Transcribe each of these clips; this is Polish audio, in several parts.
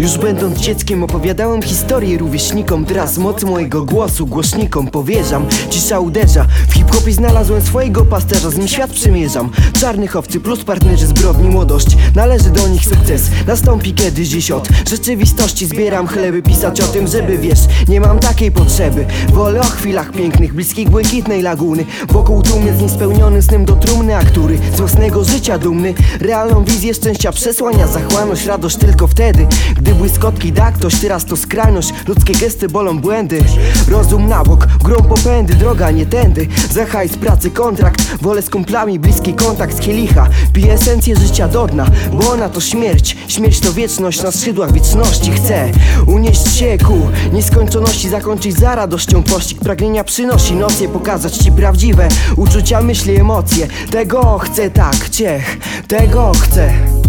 Już będąc dzieckiem opowiadałem historię rówieśnikom. Teraz moc mojego głosu głośnikom powierzam. Cisza uderza, w hip-hopie znalazłem swojego pasterza Z nim świat przymierzam. Czarnych owcy plus partnerzy zbrodni młodość. Należy do nich sukces, nastąpi kiedyś dziś od Rzeczywistości. Zbieram chleby pisać o tym, żeby wiesz Nie mam takiej potrzeby. Wolę o chwilach pięknych, bliskich błękitnej laguny. Wokół tłumy z niespełnionym snem do trumny A który z własnego życia dumny. Realną wizję szczęścia przesłania zachłanność Radość tylko wtedy, gdy błyskotki da ktoś Teraz to skrajność, ludzkie gesty bolą błędy. Rozum na bok, grą popędy Droga nie tędy, za hajs pracy kontrakt Wolę z kumplami bliski kontakt z kielicha. Piję esencję życia do dna Bo ona to śmierć, śmierć to wieczność Na skrzydłach wieczności. Chcę unieść się ku nieskończoności Zakończyć za radością pościg. Pragnienia przynosi nocje Pokazać ci prawdziwe. Uczucia, myśli, emocje. Tego chcę tak, ciech, tego chcę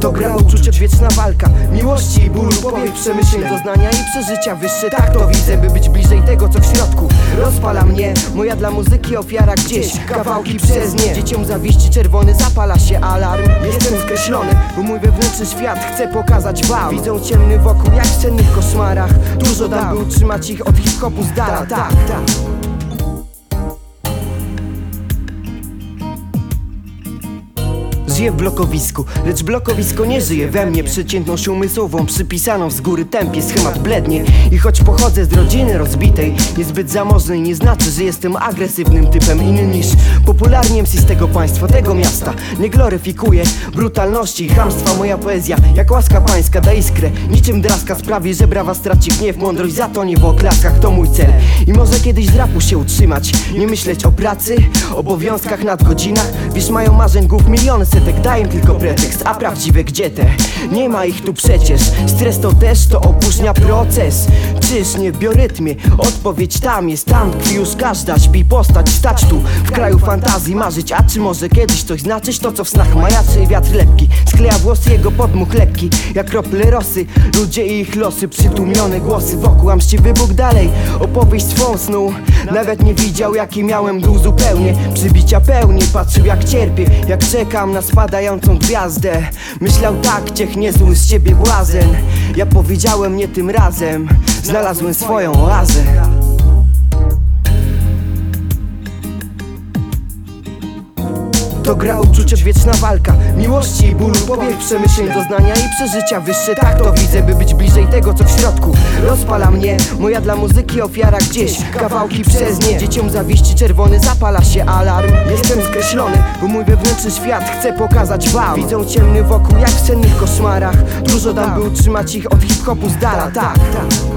To gra uczucia, wieczna walka. Miłości i bólu, powiek przemyśleń Doznania i przeżycia wyższe Tak to widzę, by być bliżej tego, co w środku. Rozpala mnie, moja dla muzyki ofiara Gdzieś, kawałki przez nie. Dzieciom zawiści czerwony, zapala się alarm. Jestem skreślony, bo mój wewnętrzny świat Chcę pokazać wam. Widzą ciemny wokół, jak w cennych koszmarach. Dużo dam, by utrzymać ich od hip-hopu z dala. Tak, tak W blokowisku, lecz blokowisko nie żyje we mnie. Przeciętnością umysłową, przypisaną z góry tempie Schemat blednie. I choć pochodzę z rodziny rozbitej Niezbyt zamożnej nie znaczy, że jestem agresywnym typem Inny niż popularnie MC z tego państwa, tego miasta. Nie gloryfikuję brutalności i chamstwa Moja poezja, jak łaska pańska da iskrę. Niczym draska sprawi, że brawa straci gniew Mądrość za to nie w oklaskach, to mój cel. I może kiedyś z rapu się utrzymać Nie myśleć o pracy, obowiązkach, nadgodzinach Wiesz, mają marzeń głów miliony setek Daj im tylko pretekst, a prawdziwe gdzie te? Nie ma ich tu przecież. Stres to też to opóźnia proces. Czyż nie w biorytmie? Odpowiedź tam jest Tam tkwi już każda śpi. Postać Stać tu w kraju fantazji marzyć. A czy może kiedyś coś znaczyć? To co w snach majaczy wiatr lepki. Skleja włosy jego podmuch lekki. Jak krople rosy Ludzie i ich losy. Przytłumione głosy wokół A mściwy Bóg dalej. Opowieść swą snu. Nawet nie widział jaki miałem dół zupełnie. Przybicia pełni Patrzył jak cierpię. Jak czekam na spadającą gwiazdę. Myślał tak, ciech niezły z ciebie błazen. Ja powiedziałem nie tym razem Znalazłem swoją oazę. To gra uczucia, wieczna walka Miłości i bólu, powiek przemyśleń Doznania i przeżycia wyższe. Tak to widzę, by być bliżej tego, co w środku. Rozpala mnie, moja dla muzyki ofiara Gdzieś, kawałki przez nie Dzieciom zawiści czerwony, zapala się alarm. Jestem bo mój wewnętrzny świat Chcę pokazać wam. Widzą ciemny wokół, jak w sennych koszmarach. Dużo dam, by utrzymać ich od hip-hopu z dala. Tak, tak